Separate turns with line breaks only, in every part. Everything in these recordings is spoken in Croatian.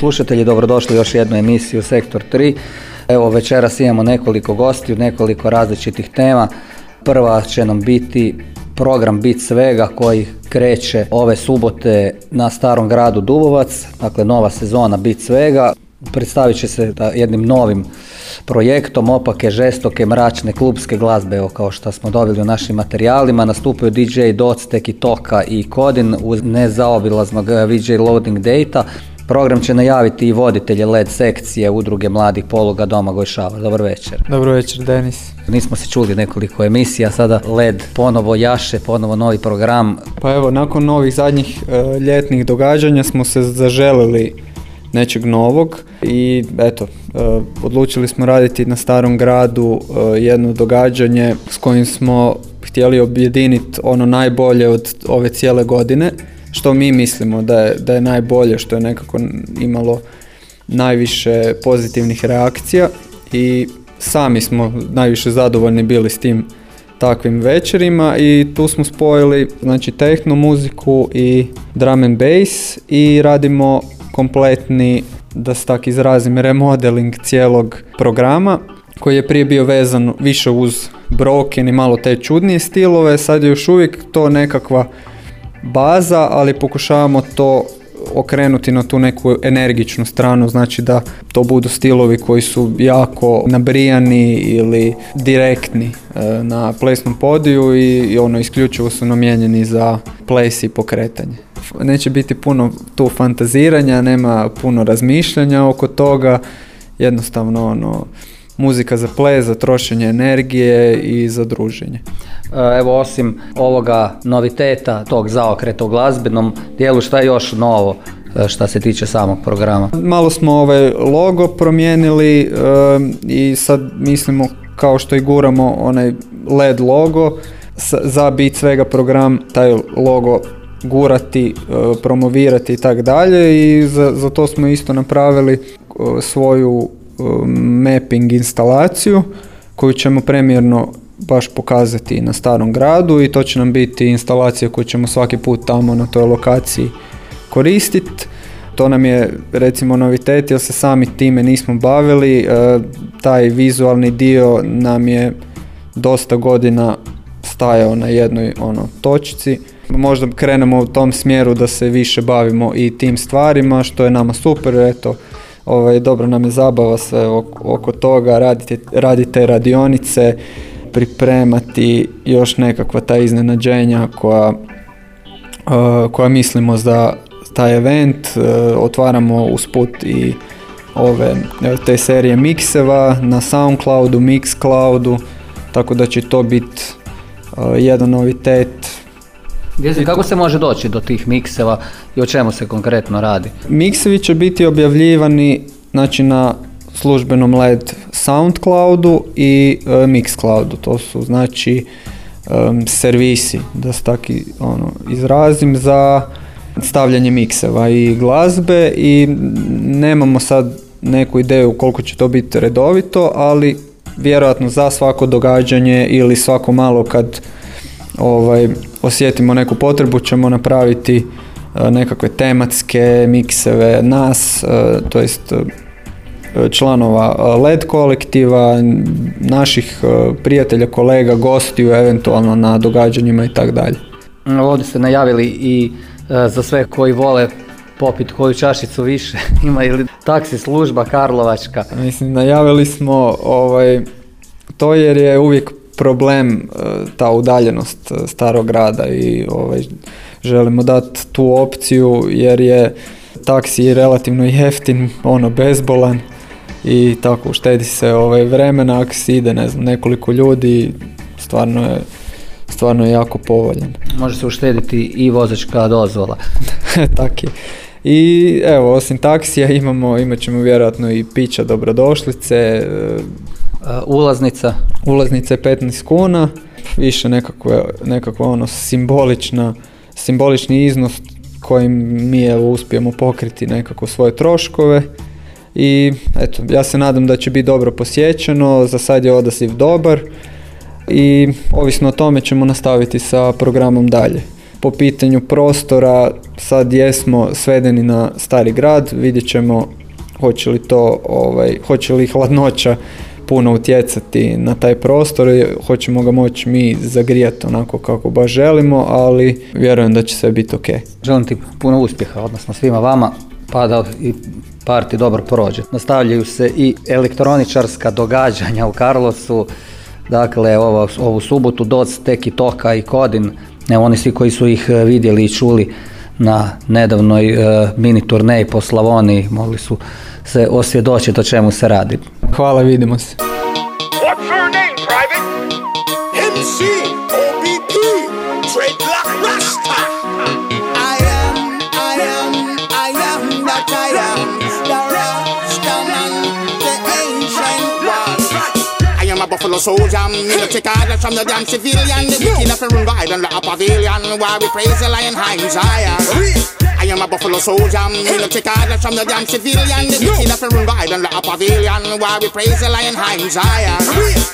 slušatelji, dobrodošli u još jednu emisiju Sektor 3. Evo večeras imamo nekoliko gostiju, nekoliko različitih tema. Prva će nam biti program Bit svega koji kreće ove subote na Starom gradu Dubovac, dakle nova sezona Bit svega. Predstavit će se jednim novim projektom opake, žestoke, mračne, klubske glazbe, evo kao što smo dobili u našim materijalima. Nastupaju DJ Doc, Teki Toka i Kodin uz nezaobilaznog VJ Loading Data. Program će najaviti i voditelje LED sekcije udruge mladih poluga Doma Gojšava. Dobar večer.
Dobro večer, Denis.
Nismo se čuli nekoliko emisija, sada LED ponovo jaše, ponovo novi program.
Pa evo, nakon novih zadnjih e, ljetnih događanja smo se zaželili nečeg novog i eto, e, odlučili smo raditi na starom gradu e, jedno događanje s kojim smo htjeli objediniti ono najbolje od ove cijele godine, što mi mislimo da je, da je najbolje, što je nekako imalo najviše pozitivnih reakcija i sami smo najviše zadovoljni bili s tim takvim večerima i tu smo spojili znači tehno muziku i drum and bass i radimo kompletni, da se tak izrazim, remodeling cijelog programa koji je prije bio vezan više uz broken i malo te čudnije stilove, sad je još uvijek to nekakva baza, ali pokušavamo to okrenuti na tu neku energičnu stranu, znači da to budu stilovi koji su jako nabrijani ili direktni e, na plesnom podiju i ono isključivo su namijenjeni za ples i pokretanje. Neće biti puno tu fantaziranja, nema puno razmišljanja oko toga, jednostavno ono muzika za ples, za trošenje energije i za druženje.
E, evo osim ovoga noviteta, tog zaokreta u glazbenom dijelu, šta je još novo e, šta se tiče samog programa?
Malo smo ovaj logo promijenili e, i sad mislimo kao što i guramo onaj LED logo za bit svega program taj logo gurati, promovirati i tak dalje i za, za to smo isto napravili svoju mapping instalaciju koju ćemo premjerno baš pokazati na starom gradu i to će nam biti instalacija koju ćemo svaki put tamo na toj lokaciji koristiti. To nam je recimo novitet jer se sami time nismo bavili. E, taj vizualni dio nam je dosta godina stajao na jednoj ono točci. Možda krenemo u tom smjeru da se više bavimo i tim stvarima što je nama super. Eto, ovaj, dobro nam je zabava sve oko, toga, radite, radite radionice, pripremati još nekakva ta iznenađenja koja, uh, koja mislimo za taj event, uh, otvaramo usput i ove te serije mikseva na Soundcloudu, Mixcloudu, tako da će to biti uh, jedan novitet
Gdje kako se može doći do tih mikseva i o čemu se konkretno radi?
Miksevi će biti objavljivani znači, na službenom LED Soundcloudu i e, Mixcloudu. To su znači servisi, da se tako ono, izrazim, za stavljanje mikseva i glazbe i nemamo sad neku ideju koliko će to biti redovito, ali vjerojatno za svako događanje ili svako malo kad ovaj, osjetimo neku potrebu ćemo napraviti e, nekakve tematske mikseve nas, e, to jest e, članova LED kolektiva, naših prijatelja, kolega, gostiju eventualno na događanjima i tako dalje.
Ovdje ste najavili i za sve koji vole popit koju čašicu više, ima ili taksi služba Karlovačka.
Mislim, najavili smo ovaj, to jer je uvijek problem e, ta udaljenost e, starog grada i ovaj, želimo dati tu opciju jer je taksi relativno jeftin, ono bezbolan i tako uštedi se ovaj, vremena ako se ide ne znam, nekoliko ljudi stvarno je stvarno je jako povoljan.
Može se uštediti i vozačka dozvola.
tak je. I evo, osim taksija imamo, imat ćemo vjerojatno i pića dobrodošlice, e,
ulaznica?
Ulaznica je 15 kuna, više nekakva, nekakva ono simbolična, simbolični iznos kojim mi evo uspijemo pokriti nekako svoje troškove i eto, ja se nadam da će biti dobro posjećeno, za sad je odaziv dobar. i ovisno o tome ćemo nastaviti sa programom dalje. Po pitanju prostora sad jesmo svedeni na stari grad, vidjet ćemo hoće li to, ovaj, hoće li hladnoća puno utjecati na taj prostor, hoćemo ga moći mi zagrijati onako kako baš želimo, ali vjerujem da će sve biti ok.
Želim ti puno uspjeha, odnosno svima vama, pa da i parti dobro prođe. Nastavljaju se i elektroničarska događanja u Karlovcu, dakle ovo, ovu subotu Doc, Teki Toka i Kodin, evo oni svi koji su ih e, vidjeli i čuli na nedavnoj e, mini turneji po Slavoniji mogli su se osvjedočiti o čemu se radi.
Hvala, vidimo se.
Buffalo soldier. Me no take orders from the damn civilian. The wicked of a run ride on the pavilion. While we praise the lion high Zion. I am a buffalo soldier. Mm, Me no take orders from the damn civilian. The wicked of a run ride on the pavilion. While we praise the lion high Zion.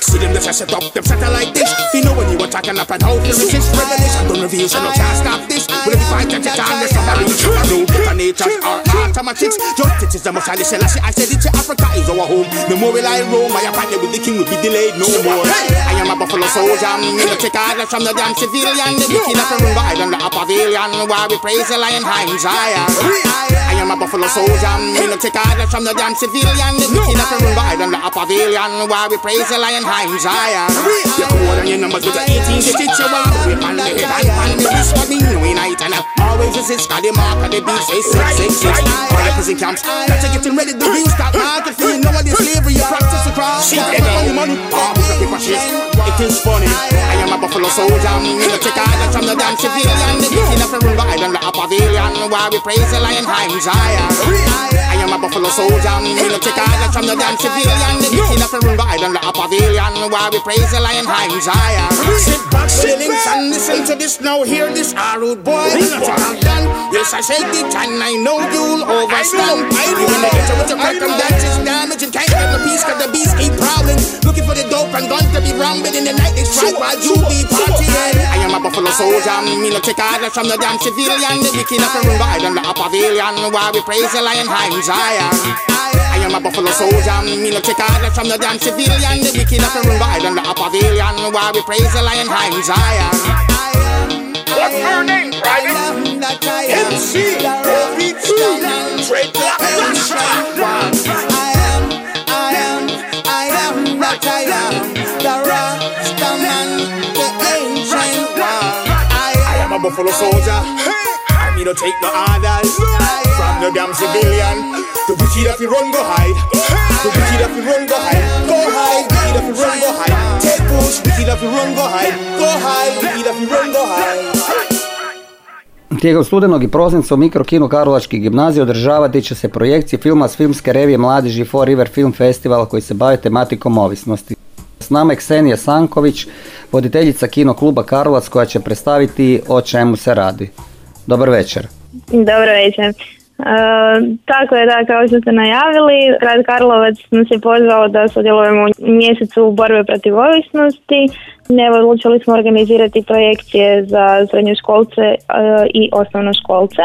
See them just set up them satellite dish. You know when you attacking up and how to resist revelation. Don't reveal, so no can't stop this. But if you fight at the time, there's some reach. No better natures or automatics. Justice is the most highly Selassie. I said it to Africa is our home. The more we lie Rome, my appointment with the king will be delayed no more. I am a buffalo soldier. Me no take orders from the damn civilian. The wicked of a run ride on the pavilion. While we praise the lion high Zion. I am a buffalo soldier. Me no take orders from the damn civilian. The wicked of a run ride on the pavilion. While we praise the lion high Zion. You come on and your numbers with the 18 digits you want. Whip on the head and on the wrist for me. No night and I always resist. Got the mark of the beast. Say six, six, six. All the prison camps. That's getting ready to restart. Market for you know what the slavery you practice across. Shit, money, money. It is funny. A buffalo soldier. Take orders from the damn civilian. The wicked of a run ride on the pavilion. While we praise the lion high Zion. I am a buffalo soldier. No take orders from the damn civilian. The wicked of a run ride on the pavilion. While we praise the lion high Zion. Sit back, shillings, and listen to this now. Hear this, our rude boy. Not all done. Yes, I shake it, and I know you'll overstand. You in the ghetto with the record that is damaging. Can't get the peace, cause the beast keep prowling. Looking for the dope and guns to be rounded in the night. They strike while you be. I am a buffalo soldier. Me no take orders from the damn civilian. The wicked of a run ride on the pavilion. Why we praise the lion high Zion. I am a buffalo soldier. Me no take orders from the damn civilian. The wicked of a run ride on the pavilion. Why we praise the lion high Zion.
What's her name, Private? MC, Beat Trade Black Rasta.
Buffalo soldier. I mean, don't take no orders from the damn civilian. The wicked if you run, go hide. The wicked if you run, go hide. Go hide. Wicked if you run, go hide. Take push. Wicked if you run, go hide. Go hide. Wicked if you run, go hide.
Tijekom studenog i prosinca u mikrokinu Karlovačkih gimnazija održavati će se projekcije filma s filmske revije Mladeži Four River Film Festivala koji se bave tematikom ovisnosti. S nama je Ksenija Sanković, voditeljica kino kluba Karlovac koja će predstaviti o čemu se radi. Dobar večer.
Dobro večer. E, tako je da, kao što ste najavili, grad Karlovac nas je pozvao da sudjelujemo u mjesecu borbe protiv ovisnosti. Evo, odlučili smo organizirati projekcije za srednjoškolce e, i osnovnoškolce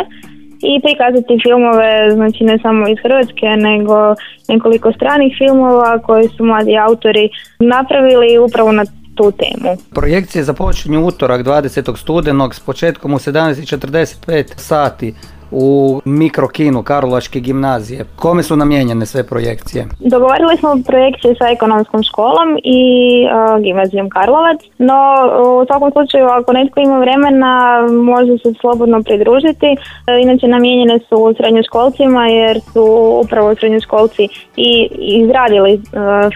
i prikazati filmove, znači ne samo iz Hrvatske, nego nekoliko stranih filmova koje su mladi autori napravili upravo na tu temu.
Projekcije započinju utorak 20. studenog s početkom u 17.45 sati u mikrokinu Karlovačke gimnazije. Kome su namijenjene sve projekcije?
Dogovorili smo projekcije sa ekonomskom školom i uh, gimnazijom Karlovac, no u svakom slučaju ako netko ima vremena može se slobodno pridružiti. E, inače namijenjene su srednjoškolcima jer su upravo srednjoškolci i izradili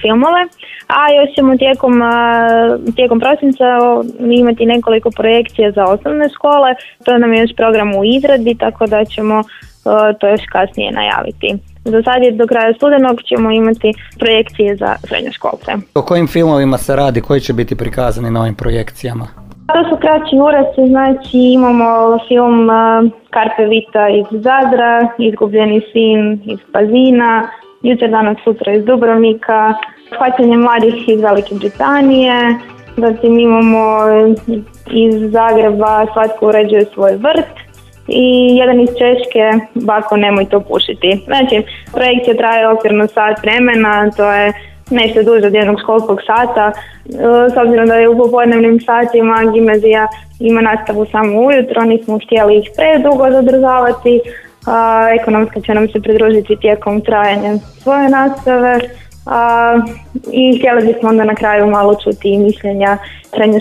filmove, a još ćemo tijekom, tijekom prosinca imati nekoliko projekcija za osnovne škole, to nam je još program u izradi, tako da ćemo to još kasnije najaviti. Za sad je do kraja studenog ćemo imati projekcije za srednjoškolce.
O kojim filmovima se radi, koji će biti prikazani na ovim projekcijama?
To su kraći urasi, znači imamo film Karpe Vita iz Zadra, Izgubljeni sin iz Pazina, Jučer danas sutra iz Dubrovnika, Hvaćanje mladih iz Velike Britanije, Zatim imamo iz Zagreba Svatko uređuje svoj vrt i jedan iz Češke Bako nemoj to pušiti. Znači, projekcija traje okvirno sat vremena, to je nešto duže od jednog školskog sata. E, s obzirom da je u popodnevnim satima gimnazija ima nastavu samo ujutro, nismo htjeli ih predugo zadržavati. A, ekonomska će nam se pridružiti tijekom trajanja svoje nastave. A, I htjeli bismo onda na kraju malo čuti i mišljenja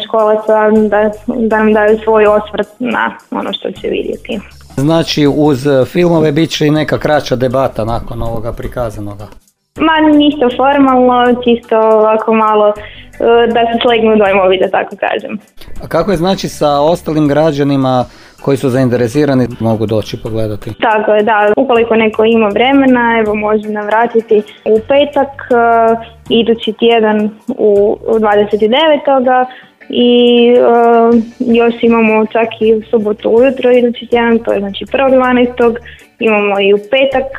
školaca da, da nam daju svoj osvrt na ono što će vidjeti.
Znači uz filmove bit će i neka kraća debata nakon ovoga prikazanoga.
Ma ništa formalno, čisto ovako malo e, da se slegnu dojmovi, da tako kažem.
A kako je znači sa ostalim građanima koji su zainteresirani mogu doći pogledati?
Tako je, da. Ukoliko neko ima vremena, evo može nam vratiti u petak, uh, idući tjedan u, u 29. I uh, još imamo čak i u subotu ujutro idući tjedan, to je znači 1.12. Imamo i u petak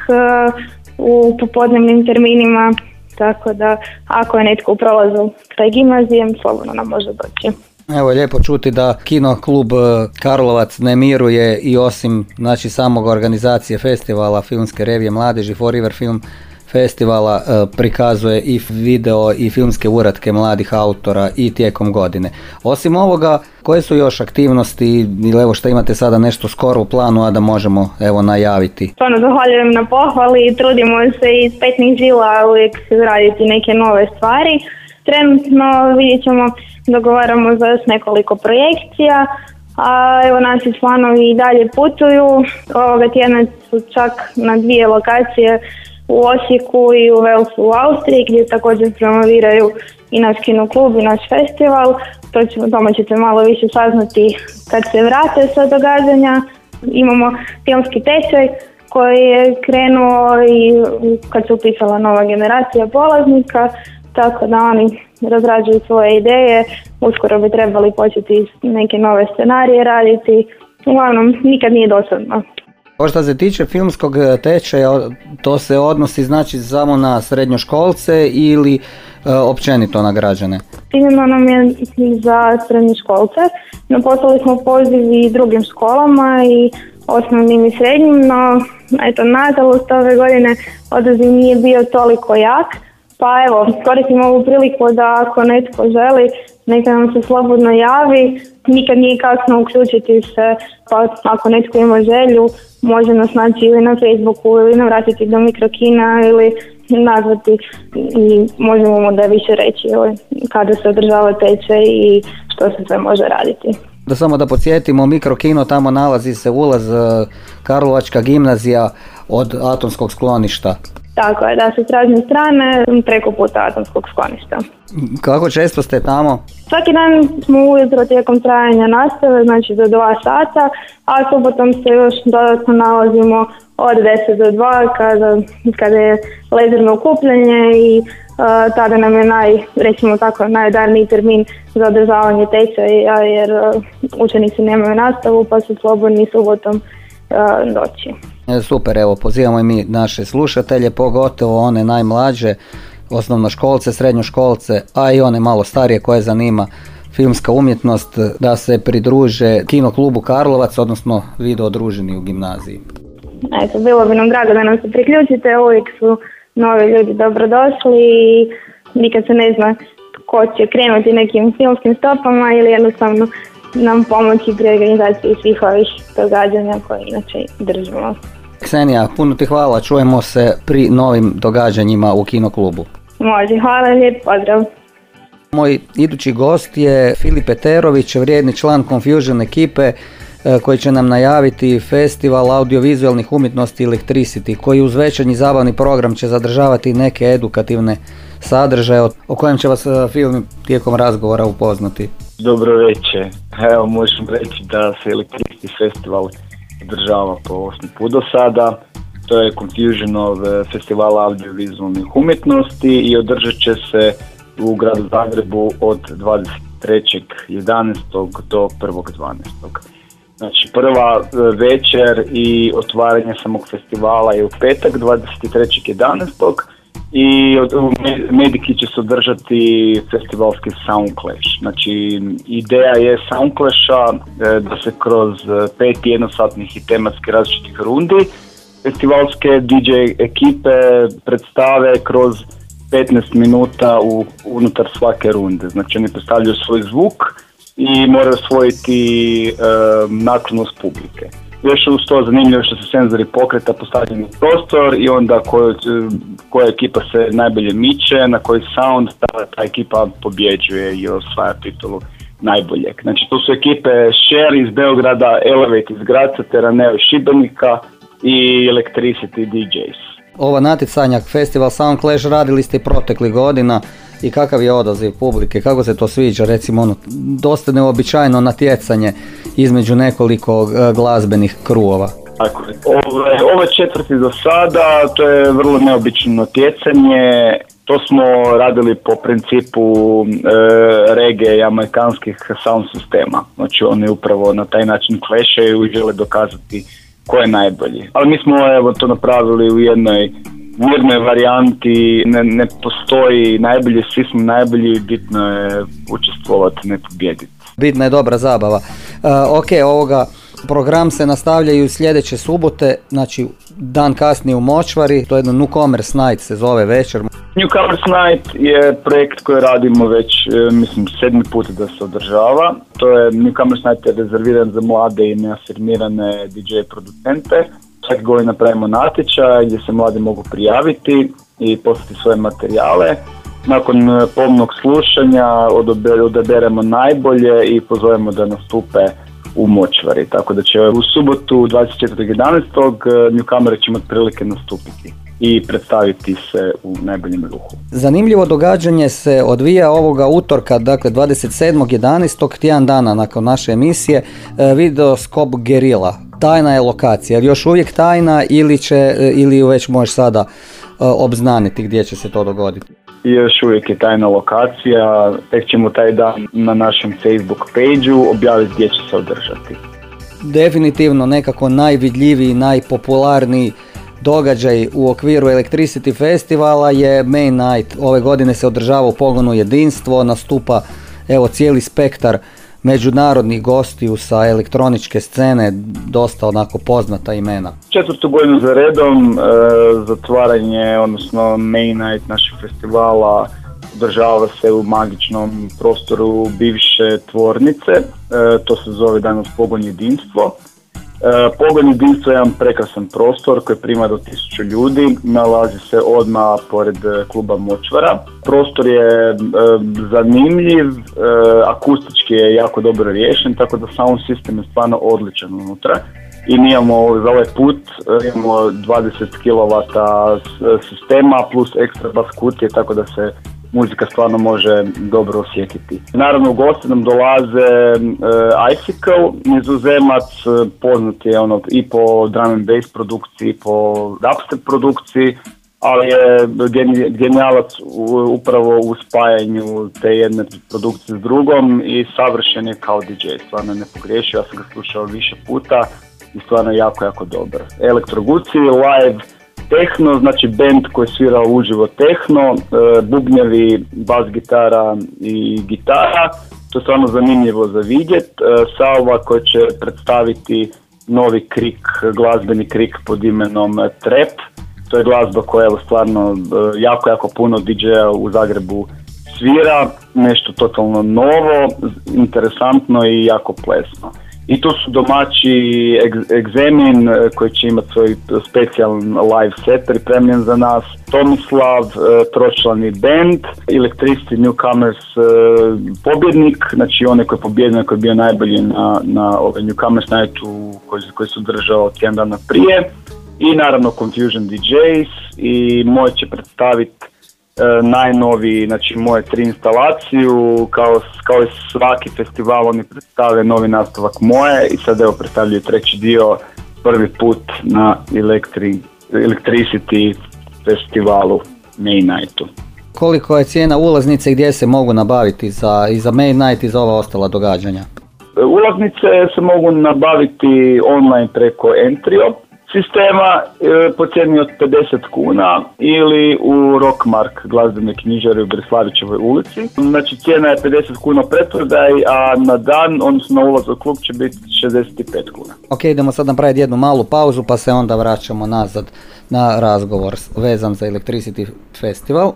u popodnevnim terminima, tako da ako je netko u prolazu kraj gimnazijem, slobodno nam može doći.
Evo lijepo čuti da kino klub e, Karlovac ne miruje i osim znači samog organizacije festivala filmske revije mladeži Forever Film festivala e, prikazuje i video i filmske uratke mladih autora i tijekom godine. Osim ovoga, koje su još aktivnosti ili evo što imate sada nešto skoro u planu, a da možemo evo najaviti?
Stvarno zahvaljujem na pohvali i trudimo se iz petnih žila uvijek raditi neke nove stvari. Trenutno vidjet ćemo, dogovaramo za još nekoliko projekcija, a evo naši članovi i dalje putuju. Ovoga tjedna su čak na dvije lokacije u Osijeku i u Velsu u Austriji gdje također promoviraju i naš kino klub i naš festival. To ćemo, tome ćete malo više saznati kad se vrate sa događanja. Imamo filmski tečaj koji je krenuo i kad se upisala nova generacija polaznika, tako da oni razrađuju svoje ideje, uskoro bi trebali početi neke nove scenarije raditi. Uglavnom, nikad nije dosadno.
Ovo što se tiče filmskog e, tečaja, to se odnosi znači samo na srednjoškolce ili e, općenito na građane?
Ciljeno nam je za srednjoškolce, no poslali smo poziv i drugim školama i osnovnim i srednjim, no eto, nažalost ove godine odaziv nije bio toliko jak, pa evo, koristim ovu priliku da ako netko želi, neka nam se slobodno javi, nikad nije kasno uključiti se, pa ako netko ima želju, može nas naći ili na Facebooku ili nam vratiti do mikrokina ili nazvati i možemo mu da više reći kada se održava tečaj i što se sve može raditi.
Da samo da podsjetimo, mikrokino tamo nalazi se ulaz e, Karlovačka gimnazija od atomskog skloništa.
Tako je, da, se tražne strane preko puta atomskog skloništa.
Kako često ste tamo?
Svaki dan smo ujutro tijekom trajanja nastave, znači do dva sata, a subotom se još dodatno nalazimo od 10 do 2 kada, kada je lezerno okupljanje i uh, tada nam je naj, recimo tako, najdarniji termin za održavanje tečaja jer uh, učenici nemaju nastavu pa su slobodni subotom uh, doći.
E, super, evo pozivamo i mi naše slušatelje, pogotovo one najmlađe, osnovnoškolce, srednjoškolce, a i one malo starije koje zanima filmska umjetnost da se pridruže kino klubu Karlovac, odnosno video družini u gimnaziji.
Eto, bilo bi nam drago da nam se priključite, uvijek su novi ljudi dobrodošli i nikad se ne zna ko će krenuti nekim filmskim stopama ili jednostavno nam pomoći pri organizaciji svih ovih događanja koje inače držimo.
Ksenija, puno ti hvala, čujemo se pri novim događanjima u Kino klubu.
Može, hvala lijep, pozdrav.
Moj idući gost je Filip Peterović, vrijedni član Confusion ekipe e, koji će nam najaviti festival audiovizualnih umjetnosti Electricity koji uz večernji zabavni program će zadržavati neke edukativne sadržaje o kojem će vas e, film tijekom razgovora upoznati.
Dobro večer. Evo možemo reći da se Electricity festival održava po osmi put do sada. To je Confusionov festival audiovizualnih umjetnosti i održat će se u gradu Zagrebu od 23.11. do 1.12. Znači prva e, večer i otvaranje samog festivala je u petak 23.11. i od- Mediki će se održati festivalski Sound Clash. Znači, ideja je Sound Clasha e, da se kroz e, pet jednosatnih i tematskih različitih rundi festivalske DJ ekipe predstave kroz 15 minuta u, unutar svake runde. Znači oni predstavljaju svoj zvuk i moraju osvojiti e, naklonost publike. Još uz to zanimljivo što se senzori pokreta postavljeni u prostor i onda koju, koja ekipa se najbolje miče, na koji sound ta, ta ekipa pobjeđuje i osvaja titulu najboljeg. Znači tu su ekipe Share iz Beograda, Elevate iz Graca, Teraneo iz Šibenika i Electricity DJs.
Ova natjecanja, festival Sound Clash radili ste proteklih godina i kakav je odaziv publike, kako se to sviđa, recimo ono, dosta neobičajno natjecanje između nekoliko e, glazbenih kruova.
Tako. Ove, ove četvrti do sada, to je vrlo neobično natjecanje. To smo radili po principu e, reggae i amerikanskih sound sistema. Znači oni upravo na taj način klešaju i žele dokazati ko je najbolji. Ali mi smo evo to napravili u jednoj mirnoj varijanti, ne, ne postoji najbolji, svi smo najbolji, bitno je učestvovati, ne pobijediti.
Bitna je dobra zabava. E, ok, ovoga program se nastavljaju sljedeće subote, znači dan kasnije u Močvari, to je jedno Newcomers Night se zove večer.
Newcomers Night je projekt koji radimo već, e, mislim, sedmi put da se održava. To je, Newcomers Night je rezerviran za mlade i neafirmirane DJ producente. Svake godine napravimo natječaj gdje se mladi mogu prijaviti i poslati svoje materijale. Nakon e, pomnog slušanja odabe- odaberemo najbolje i pozovemo da nastupe u Močvari. Tako da će u subotu 24.11. Newcomeri će imati nastupiti i predstaviti se u najboljem ruhu.
Zanimljivo događanje se odvija ovoga utorka, dakle 27.11. tjedan dana nakon naše emisije, e, videoskop Gerila. Tajna je lokacija, jer još uvijek tajna ili, će, e, ili već možeš sada e, obznaniti gdje će se to dogoditi.
Još uvijek je tajna lokacija, tek ćemo taj dan na našem Facebook page objaviti gdje će se održati.
definitivno nekako najvidljiviji, najpopularniji događaj u okviru Electricity Festivala je Main Night. Ove godine se održava u pogonu jedinstvo, nastupa evo cijeli spektar međunarodnih gostiju sa elektroničke scene, dosta onako poznata imena.
Četvrtu godinu za redom e, zatvaranje, odnosno main night našeg festivala održava se u magičnom prostoru bivše tvornice, e, to se zove danas Pogon jedinstvo. E, Pogon jedinstvo je jedan prekrasan prostor koji prima do 1000 ljudi, nalazi se odmah pored e, kluba Močvara. Prostor je e, zanimljiv, e, akustički je jako dobro riješen, tako da sound sistem je stvarno odličan unutra. I mi imamo za ovaj put e, imamo 20 kW sistema plus ekstra bas kutije, tako da se muzika stvarno može dobro osjetiti. Naravno u goste nam dolaze e, Icicle, nizozemac, e, poznat je ono i po drum and bass produkciji, po dubstep produkciji, ali je geni- genijalac upravo u spajanju te jedne produkcije s drugom i savršen je kao DJ, stvarno je nepogriješio, ja sam ga slušao više puta i stvarno jako, jako dobar. Elektroguci, live, tehno, znači band koji svira uživo tehno, e, bubnjevi, bas gitara i gitara, to je stvarno zanimljivo za vidjet. E, Salva koji će predstaviti novi krik, glazbeni krik pod imenom Trap, to je glazba koja evo stvarno e, jako, jako puno DJ-a u Zagrebu svira, nešto totalno novo, interesantno i jako plesno. I tu su domaći Exemin e, koji će imati svoj specijalan live set pripremljen za nas, Tomislav, e, tročlani band, Electricity Newcomers e, pobjednik, znači onaj koji je pobjedio, koji je bio najbolji na, na ovaj Newcomers Nightu koji, koji su držao tjedan dana prije. I naravno Confusion DJs i moj će predstaviti najnoviji, znači moje tri instalaciju, kao, kao i svaki festival oni predstave novi nastavak moje i sad evo predstavljaju treći dio prvi put na Electri, Electricity festivalu Main Nightu.
Koliko je cijena ulaznice i gdje se mogu nabaviti za, i za Main Night i za ova ostala događanja?
E, Ulaznice se mogu nabaviti online preko Entrio, sistema e, po cijeni od 50 kuna ili u Rockmark glazbene knjižare u Brislavićevoj ulici. Znači cijena je 50 kuna pretvrdaj, a na dan, odnosno na ulaz u klub će biti 65 kuna.
Ok, idemo sad napraviti jednu malu pauzu pa se onda vraćamo nazad na razgovor vezan za Electricity Festival.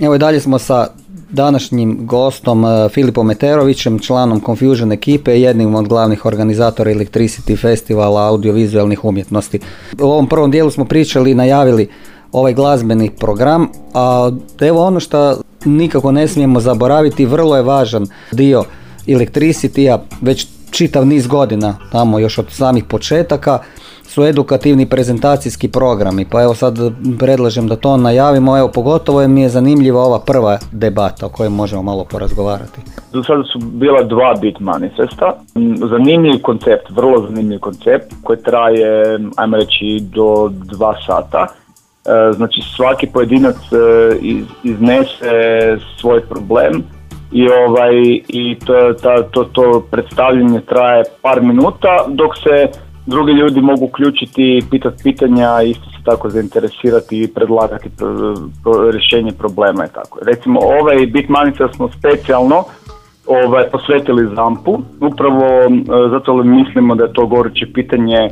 Evo i dalje smo sa današnjim gostom e, Filipom Meterovićem, članom Confusion ekipe jednim od glavnih organizatora Electricity Festivala audiovizualnih umjetnosti. U ovom prvom dijelu smo pričali i najavili ovaj glazbeni program, a evo ono što nikako ne smijemo zaboraviti, vrlo je važan dio Electricity-a već čitav niz godina, tamo još od samih početaka, su edukativni prezentacijski programi, pa evo sad predlažem da to najavimo, evo pogotovo je mi je zanimljiva ova prva debata o kojoj možemo malo porazgovarati.
Do sada su bila dva bit manifesta, zanimljiv koncept, vrlo zanimljiv koncept koji traje, ajmo reći, do dva sata. E, znači svaki pojedinac e, iznese svoj problem i ovaj i to, to, to predstavljanje traje par minuta dok se drugi ljudi mogu uključiti pitati pitanja, isto se tako zainteresirati i predlagati rješenje problema i tako. Recimo ovaj Bit Manifest smo specijalno ovaj, posvetili ZAMP-u, upravo zato mislimo da je to goruće pitanje e,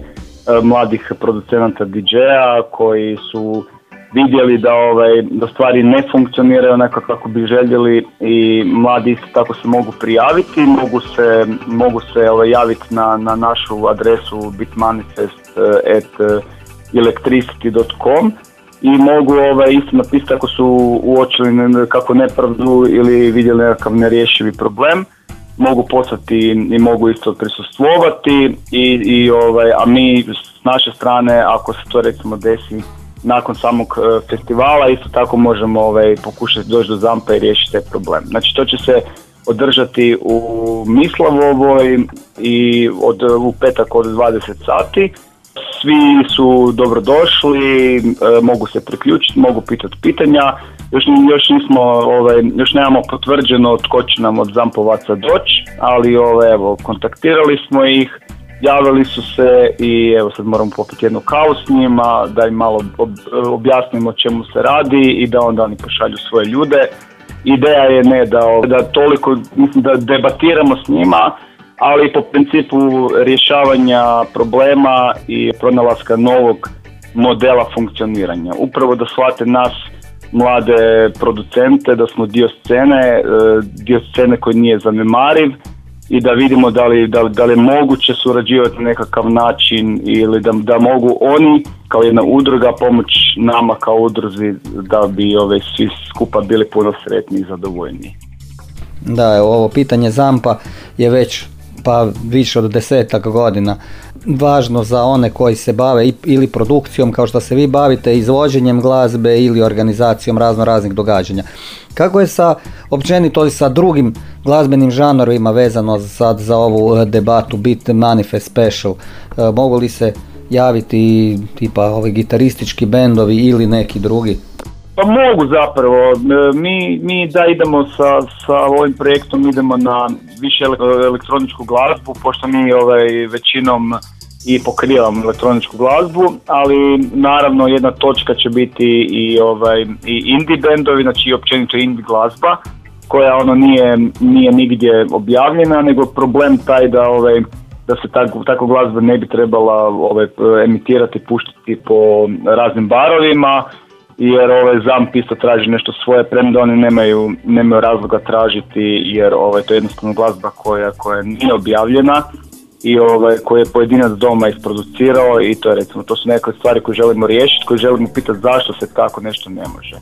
mladih producenata DJ-a koji su vidjeli da, ovaj, da stvari ne funkcioniraju onako kako bi željeli i mladi isto tako se mogu prijaviti, mogu se, mogu se ovaj, javiti na, na našu adresu bitmanifest.electricity.com i mogu ovaj, isto napisati ako su uočili kako nepravdu ili vidjeli nekakav nerješivi problem mogu poslati i mogu isto prisustvovati i, i ovaj, a mi s naše strane ako se to recimo desi nakon samog e, festivala isto tako možemo ovaj, pokušati doći do Zampa i riješiti taj problem. Znači to će se održati u Mislavovoj i od, u petak od 20 sati. Svi su dobrodošli, e, mogu se priključiti, mogu pitati pitanja. Još, još nismo, ovaj, još nemamo potvrđeno tko će nam od Zampovaca doći, ali ovaj, evo, kontaktirali smo ih javili su se i evo sad moramo popiti jednu kavu s njima, da im malo objasnimo čemu se radi i da onda oni pošalju svoje ljude. Ideja je ne da, da toliko, mislim da debatiramo s njima, ali po principu rješavanja problema i pronalaska novog modela funkcioniranja. Upravo da shvate nas mlade producente, da smo dio scene, e, dio scene koji nije zanemariv, i da vidimo da li, da, da li je moguće surađivati na nekakav način ili da, da mogu oni kao jedna udruga pomoć nama kao udruzi da bi ove svi skupa bili puno sretni i zadovoljni.
Da, evo, ovo pitanje zampa je već pa više od desetak godina važno za one koji se bave ili produkcijom kao što se vi bavite, izvođenjem glazbe ili organizacijom razno raznih događanja. Kako je sa općenito i sa drugim glazbenim žanrovima vezano sad za ovu eh, debatu Beat Manifest Special? Eh, mogu li se javiti tipa ovi gitaristički bendovi ili neki drugi?
Pa mogu zapravo. E, mi, mi da idemo sa, sa ovim projektom, idemo na više elektroničku glazbu, pošto mi ovaj, većinom i pokrivamo elektroničku glazbu, ali naravno jedna točka će biti i, ovaj, i indie bendovi, znači i općenito indie glazba, koja ono nije, nije nigdje objavljena, nego problem taj da ovaj, da se tako, tako glazba ne bi trebala ovaj, emitirati, puštati po raznim barovima, jer ovaj ZAMP isto traži nešto svoje, premda oni nemaju, nemaju razloga tražiti jer ovaj, to je jednostavno glazba koja, koja nije objavljena i ovaj, koje je pojedinac doma isproducirao i to je recimo, to su neke stvari koje želimo riješiti, koje želimo pitati zašto se tako nešto ne može.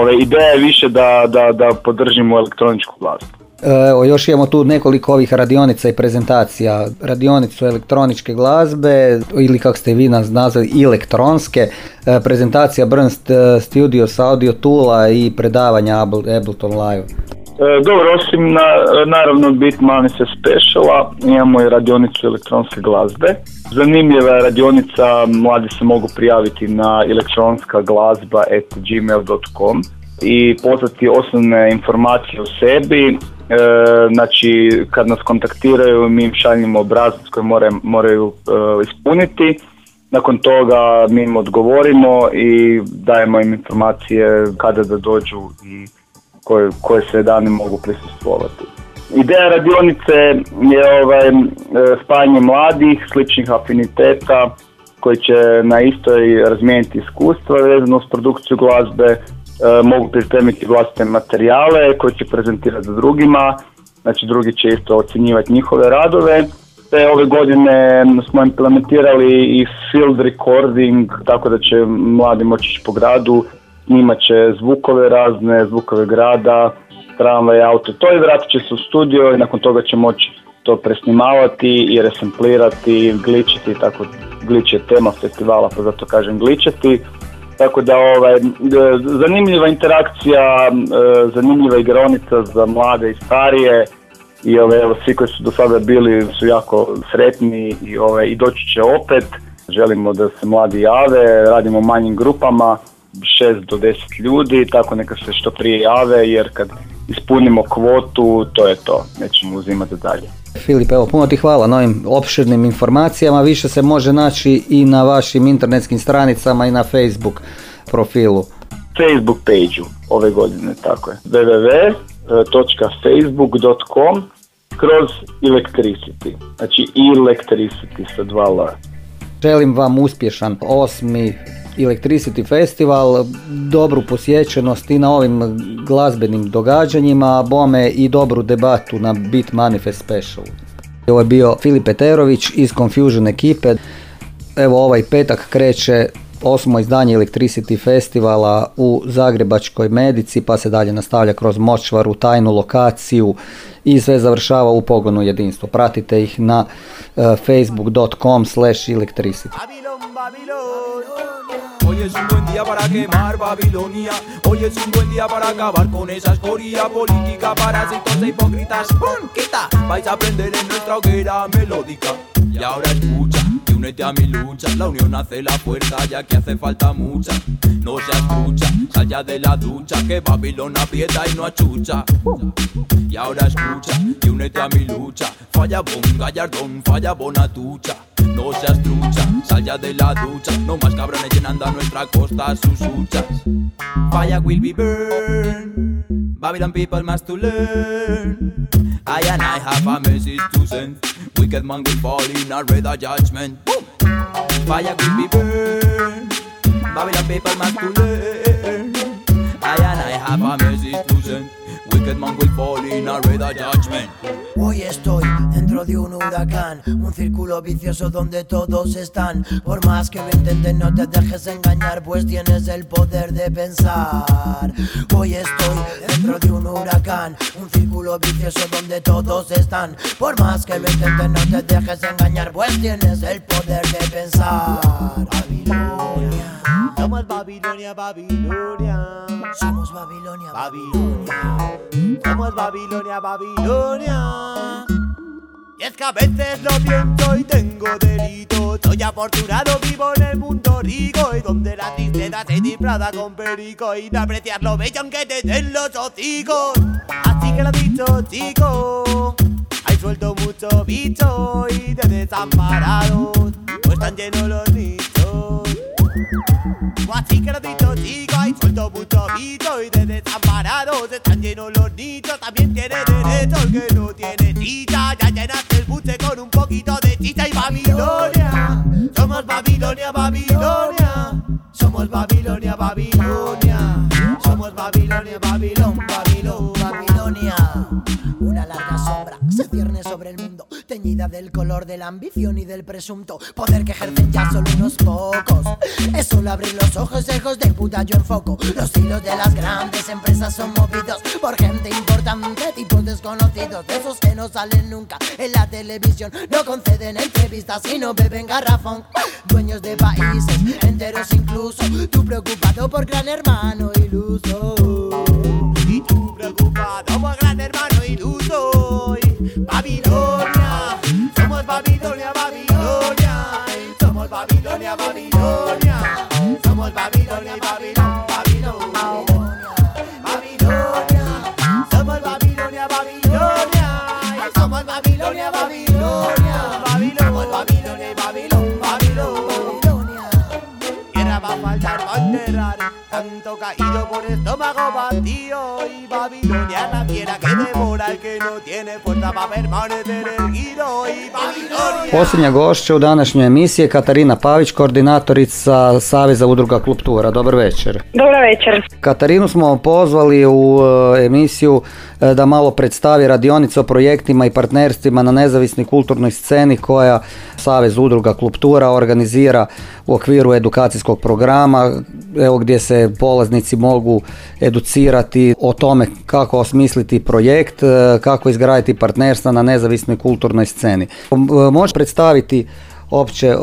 Ove, ideja je više da, da, da podržimo elektroničku glazbu.
Evo, još imamo tu nekoliko ovih radionica i prezentacija. Radionicu elektroničke glazbe ili kako ste vi nas nazvali elektronske, e, prezentacija Burn Studios Audio Toola i predavanja Ableton Live.
E, dobro, osim na, naravno Bit se Speciala, imamo i radionicu elektronske glazbe. Zanimljiva je radionica, mladi se mogu prijaviti na elektronska glazba i poslati osnovne informacije o sebi. E, znači, kad nas kontaktiraju, mi im šaljemo obrazac koji moraju, moraju e, ispuniti. Nakon toga mi im odgovorimo i dajemo im informacije kada da dođu i koje, koje se dani mogu prisustvovati. Ideja radionice je ovaj, e, spajanje mladih, sličnih afiniteta koji će na istoj razmijeniti iskustva vezano s produkciju glazbe, mogu pripremiti vlastite materijale koje će prezentirati drugima, znači drugi će isto ocjenjivati njihove radove. Te ove godine smo implementirali i field recording, tako da će mladi moći po gradu, snimat će zvukove razne, zvukove grada, tramvaj, auto, to i vratit će se u studio i nakon toga će moći to presnimavati i resemplirati, gličiti, tako glič je tema festivala, pa zato kažem gličati. Tako da ovaj, zanimljiva interakcija, zanimljiva igronica za mlade i starije i ovaj, evo, svi koji su do sada bili su jako sretni i, ovaj, i doći će opet. Želimo da se mladi jave, radimo manjim grupama, 6 do 10 ljudi, tako neka se što prije jave jer kad ispunimo kvotu, to je to, nećemo uzimati dalje.
Filip, evo puno ti hvala na ovim opširnim informacijama, više se može naći i na vašim internetskim stranicama i na Facebook profilu.
Facebook page ove godine, tako je. www.facebook.com kroz electricity, znači electricity sa dva L.
Želim vam uspješan osmi Electricity Festival, dobru posjećenost i na ovim glazbenim događanjima, a bome i dobru debatu na Beat Manifest Special. Ovo je bio Filip Peterović iz Confusion ekipe. Evo ovaj petak kreće osmo izdanje Electricity Festivala u Zagrebačkoj Medici, pa se dalje nastavlja kroz močvaru, tajnu lokaciju i sve završava u pogonu jedinstvo. Pratite ih na uh, facebook.com slash electricity.
Hoy es un buen día para quemar Babilonia. Hoy es un buen día para acabar con esa escoria política, parásitos e hipócritas. ¡Pum! ¡Quita! Vais a aprender en nuestra hoguera melódica. Y ahora escucha únete a mi lucha. La unión hace la fuerza, ya que hace falta mucha. No seas trucha, sal ya de la ducha, que Babilón aprieta y no achucha. Y ahora escucha y únete a mi lucha. Falla bon, gallardón, falla bonatucha. No seas trucha, sal ya de la ducha. No más cabrones llenando a nuestra costa sus huchas. Fire will be burned. Babylon people must to learn. I and I have a message to send. Wicked man will fall in a red judgment. Boom. Fire will be burned. Babylon people must to learn. I and I have a message to send. Wicked man will fall in a red judgment.
Hoy estoy dentro de un huracán, un círculo vicioso donde todos están. Por más que lo intenten, no te dejes engañar, pues tienes el poder de pensar. Hoy estoy dentro de un huracán, un círculo vicioso donde todos están. Por más que lo intenten, no te dejes engañar, pues tienes el poder de pensar. Babilonia, somos Babilonia, Babilonia. Somos Babilonia, Babilonia. Somos Babilonia, Babilonia. Y es que a veces lo pienso y tengo delito. Soy afortunado, vivo en el mundo rico. Y donde la tristeza se disfraza con perico. Y no apreciar lo bello aunque te den los hocicos. Así que lo dicho, chico. Hay suelto mucho bicho y de desamparados. No están llenos los nichos. Así que lo dicho, chico, hay suelto mucho bicho y de desamparados están llenos los nichos. También tiene derecho el que no tiene chicha. Ya llenaste el buche con un poquito de chicha y Babilonia. Somos Babilonia, Babilonia. Somos Babilonia, Babilonia. Somos Babilonia, Babilón, Babilón, Babilonia. Una larga sombra se cierne sobre el mundo, del color de la ambición y del presunto poder que ejercen ya solo unos pocos. Es solo abrir los ojos, hijos de puta, yo enfoco. Los hilos de las grandes empresas son movidos por gente importante, tipos desconocidos, de esos que no salen nunca en la televisión. No conceden entrevistas y no beben garrafón. Dueños de países enteros incluso. Tú preocupado por gran hermano iluso. Babilonia, Somos Babilonia, Babilonia, Babilonia. Babilonia. Somos Babilonia, Babilonia. Somos Babilonia, Babilonia. Babilonia, somos Babilonia, Babilonia, Babilonia. Tierra va a faltar. Tanto caído por estómago vacío y Babilonia la fiera que devora el que no tiene fuerza para permanecer el
Posljednja gošća u današnjoj emisiji je Katarina Pavić, koordinatorica Saveza udruga Klub Tura. Dobar večer.
Dobro večer.
Katarinu smo pozvali u e, emisiju e, da malo predstavi radionice o projektima i partnerstvima na nezavisnoj kulturnoj sceni koja Savez udruga Klub Tura organizira u okviru edukacijskog programa evo gdje se polaznici mogu educirati o tome kako osmisliti projekt, e, kako izgraditi partnerstva na nezavisnoj kulturnoj sceni. Možeš predstaviti opće e,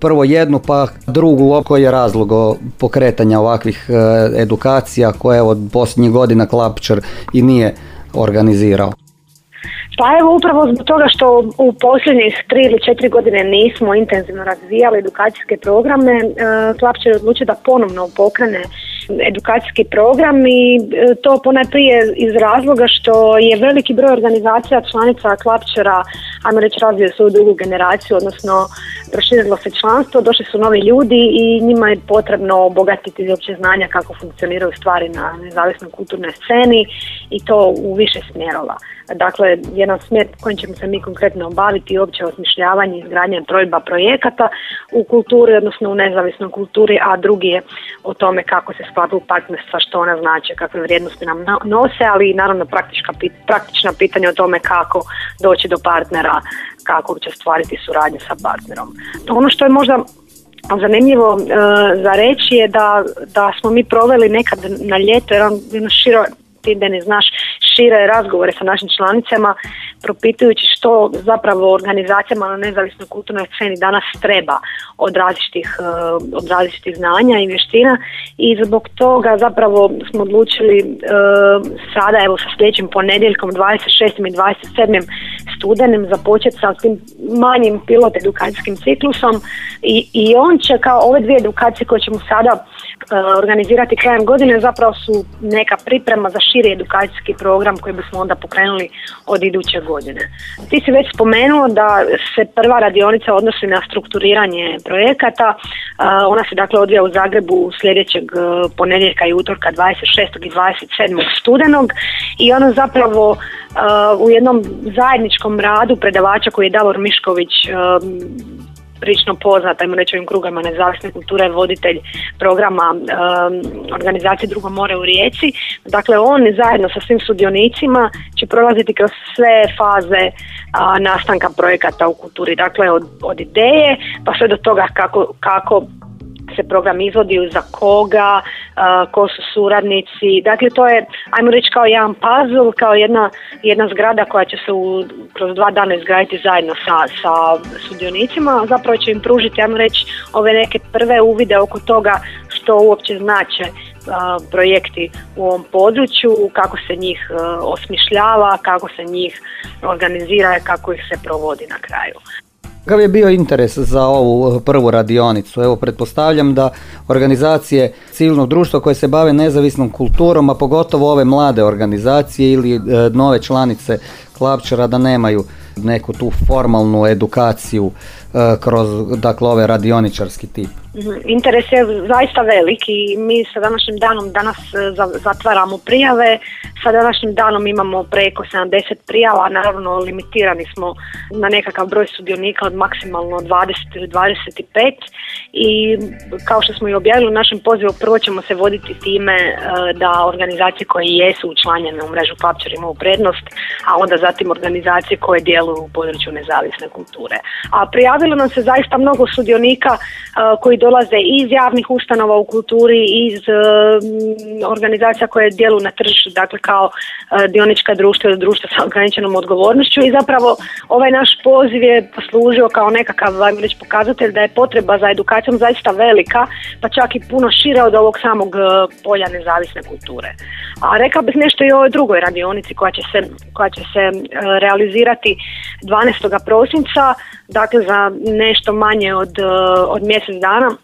prvo jednu pa drugu koji je razlog pokretanja ovakvih e, edukacija koje od posljednjih godina Klapčar i nije organizirao.
Pa evo upravo zbog toga što u posljednjih tri ili četiri godine nismo intenzivno razvijali edukacijske programe, e, Klapčar je odlučio da ponovno pokrene edukacijski program i e, to ponajprije iz razloga što je veliki broj organizacija članica Klapčera, ajmo reći razvio svoju drugu generaciju, odnosno proširilo se članstvo, došli su novi ljudi i njima je potrebno obogatiti opće znanja kako funkcioniraju stvari na nezavisnoj kulturnoj sceni i to u više smjerova. Dakle, jedan smjer kojim ćemo se mi konkretno obaviti je opće osmišljavanje i izgradnja trojba projekata u kulturi, odnosno u nezavisnoj kulturi, a drugi je o tome kako se sklapaju partnerstva, što ona znači, kakve vrijednosti nam nose, ali i naravno praktička, praktična pitanja o tome kako doći do partnera, kako će stvariti suradnju sa partnerom. Ono što je možda zanimljivo e, za reći je da, da smo mi proveli nekad na ljeto jedan, jedno širo ti ne znaš šire razgovore sa našim članicama propitujući što zapravo organizacijama na nezavisnoj kulturnoj sceni danas treba od različitih, eh, od različitih znanja i vještina i zbog toga zapravo smo odlučili eh, sada evo sa sljedećim ponedjeljkom 26. i 27. studenim započeti sa tim manjim pilot edukacijskim ciklusom i, i on će kao ove dvije edukacije koje ćemo sada organizirati krajem godine zapravo su neka priprema za širi edukacijski program koji bismo onda pokrenuli od iduće godine. Ti si već spomenuo da se prva radionica odnosi na strukturiranje projekata. Ona se dakle odvija u Zagrebu sljedećeg e, ponedjeljka i utorka 26. i 27. studenog i ona zapravo u jednom zajedničkom radu predavača koji je Davor Mišković e, prilično poznat, ajmo reći ovim krugama nezavisne kulture, voditelj programa um, organizacije Drugo more u Rijeci. Dakle, on zajedno sa svim sudionicima će prolaziti kroz sve faze nastanka projekata u kulturi. Dakle, od, od ideje pa sve do toga kako, kako se program izvodi, za koga, ko su suradnici. Dakle, to je, ajmo reći, kao jedan puzzle, kao jedna, jedna zgrada koja će se u, kroz dva dana izgraditi zajedno sa, sa sudionicima. Zapravo će im pružiti, ajmo reći, ove neke prve uvide oko toga što uopće znače projekti u ovom području, kako se njih osmišljava, kako se njih organizira kako ih se provodi na kraju.
Kakav je bio interes za ovu eh, prvu radionicu? Evo, pretpostavljam da organizacije civilnog društva koje se bave nezavisnom kulturom, a pogotovo ove mlade organizacije ili eh, nove članice Klapčara da nemaju neku tu formalnu edukaciju kroz dakle, ove radioničarski tip.
Mhm. Interes je zaista velik i mi sa današnjim danom danas e, zatvaramo prijave. Sa današnjim danom imamo preko 70 prijava, naravno limitirani smo na nekakav broj sudionika od maksimalno 20 ili 25 i kao što smo i objavili u našem pozivu prvo ćemo se voditi time e, da organizacije koje jesu učlanjene u mrežu Papčar imaju prednost, a onda zatim organizacije koje djeluju u području nezavisne kulture. A prijavilo nam se zaista mnogo sudionika e, koji dolaze iz javnih ustanova u kulturi, iz uh, organizacija koje djeluju na tržištu, dakle kao uh, dionička društva ili društva sa ograničenom odgovornošću i zapravo ovaj naš poziv je poslužio kao nekakav, ajmo reći, pokazatelj da je potreba za edukacijom zaista velika, pa čak i puno šire od ovog samog polja nezavisne kulture. A rekao bih nešto i o ovoj drugoj radionici koja će se, koja će se realizirati 12. prosinca, dakle za nešto manje od, od mjesec dana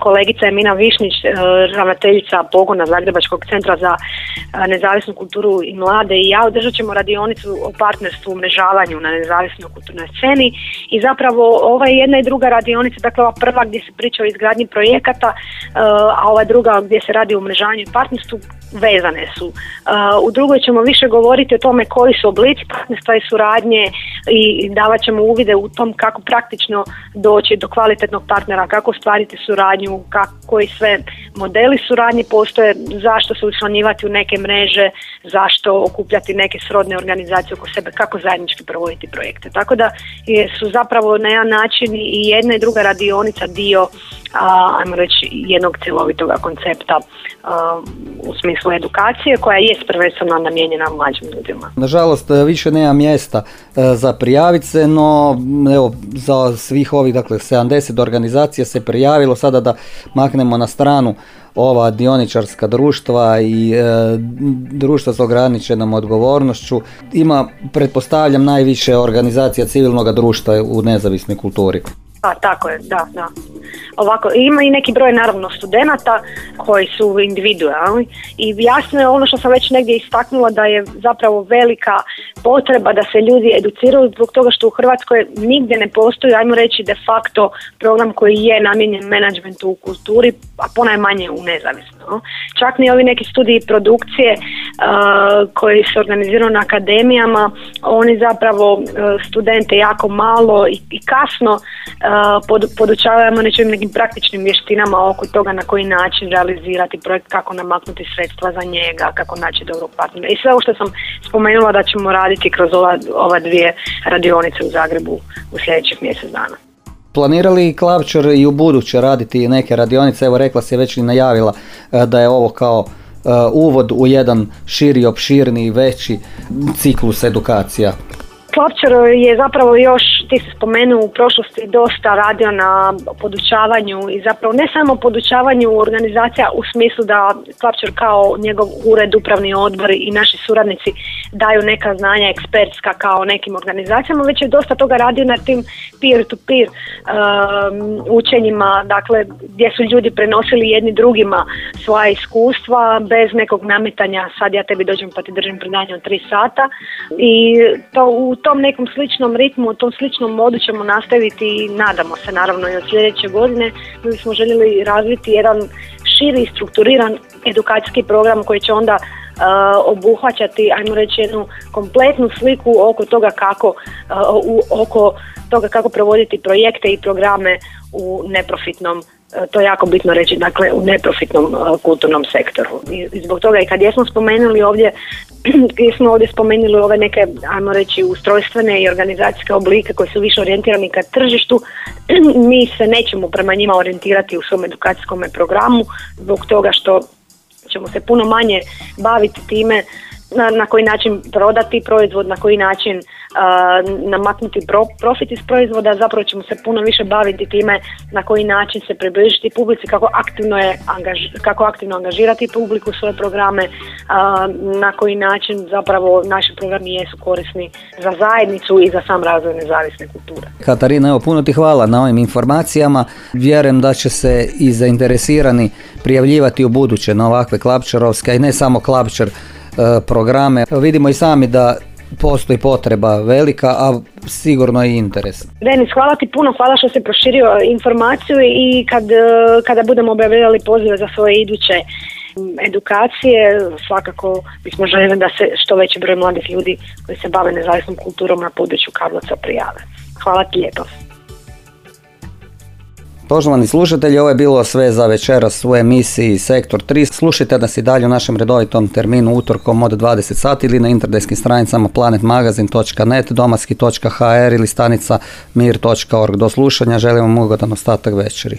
kolegica Emina Višnić, e, ravnateljica pogona Zagrebačkog centra za e, nezavisnu kulturu i mlade i ja održat ćemo radionicu o partnerstvu, umrežavanju na nezavisnoj kulturnoj sceni i zapravo ova je jedna i druga radionica, dakle ova prva gdje se priča o izgradnji projekata, e, a ova druga gdje se radi o umrežavanju i partnerstvu vezane su. U drugoj ćemo više govoriti o tome koji su oblici partnerstva i suradnje i davat ćemo uvide u tom kako praktično doći do kvalitetnog partnera, kako stvariti suradnju, kako, koji sve modeli suradnje postoje, zašto se učlanjivati u neke mreže, zašto okupljati neke srodne organizacije oko sebe, kako zajednički provoditi projekte. Tako da su zapravo na jedan način i jedna i druga radionica dio a, ajmo reći, jednog cjelovitog koncepta u smislu edukacije koja je prvenstveno namijenjena mlađim ljudima.
Nažalost, e, više nema mjesta e, za prijaviti se, no evo, za svih ovih, dakle, 70 organizacija se prijavilo, sada da maknemo na stranu ova dioničarska društva i e, društva s ograničenom odgovornošću ima pretpostavljam najviše organizacija civilnog društva u nezavisnoj kulturi.
Pa tako je, da, da. Ovako, ima i neki broj naravno studenata koji su individualni i jasno je ono što sam već negdje istaknula da je zapravo velika potreba da se ljudi educiraju zbog toga što u Hrvatskoj nigdje ne postoji, ajmo reći de facto program koji je namijenjen menadžmentu u kulturi, a ponajmanje u nezavisno. Čak ni ovi neki studiji produkcije uh, koji se organiziraju na akademijama, oni zapravo uh, studente jako malo i, i kasno pod, podučavamo nečim nekim praktičnim vještinama oko toga na koji način realizirati projekt, kako namaknuti sredstva za njega, kako naći dobrog partnera. I sve ovo što sam spomenula da ćemo raditi kroz ova, ova dvije radionice u Zagrebu u sljedećih mjesec dana.
Planirali Klavčar i u buduće raditi neke radionice? Evo rekla se već i najavila e, da je ovo kao e, uvod u jedan širi, opširni, veći ciklus edukacija.
Klopčar je zapravo još, ti se spomenuo u prošlosti, dosta radio na podučavanju i zapravo ne samo podučavanju organizacija u smislu da Klopčar kao njegov ured, upravni odbor i naši suradnici daju neka znanja ekspertska kao nekim organizacijama, već je dosta toga radio na tim peer-to-peer um, učenjima, dakle gdje su ljudi prenosili jedni drugima svoja iskustva bez nekog nametanja, sad ja tebi dođem pa ti držim predanje od tri sata i to u tom nekom sličnom ritmu, u tom sličnom modu ćemo nastaviti i nadamo se naravno i od sljedeće godine. Mi smo željeli razviti jedan širi strukturiran edukacijski program koji će onda uh, obuhvaćati, ajmo reći, jednu kompletnu sliku oko toga kako uh, u, oko toga kako provoditi projekte i programe u neprofitnom to je jako bitno reći, dakle u neprofitnom e, kulturnom sektoru. I zbog toga i kad jesmo spomenuli ovdje, jesmo ovdje spomenuli ove neke, ajmo reći, ustrojstvene i organizacijske oblike koji su više orijentirani ka tržištu, mi se nećemo prema njima orijentirati u svom edukacijskom programu zbog toga što ćemo se puno manje baviti time na, na koji način prodati proizvod, na koji način uh, namaknuti profit iz proizvoda, zapravo ćemo se puno više baviti time na koji način se približiti publici, kako aktivno, je kako aktivno angažirati publiku svoje programe, na koji način zapravo naši programi jesu korisni za zajednicu i za sam razvoj nezavisne kulture.
Katarina, evo puno ti hvala na ovim informacijama. Vjerujem da će se i zainteresirani prijavljivati u buduće na ovakve klapčarovske i ne samo klapčar programe. Vidimo i sami da postoji potreba velika, a sigurno i interes.
Denis, hvala ti puno, hvala što si proširio informaciju i kad, e, kada budemo objavljali pozive za svoje iduće edukacije, svakako bismo željeli da se što veći broj mladih ljudi koji se bave nezavisnom kulturom na području Karlovca prijave. Hvala ti lijepo.
Poštovani slušatelji, ovo je bilo sve za večeras u emisiji Sektor 3. Slušajte nas i dalje u našem redovitom terminu utorkom od 20 sati ili na internetskim stranicama planetmagazin.net, domaski.hr ili stanica mir.org. Do slušanja, želim vam ugodan ostatak večeri.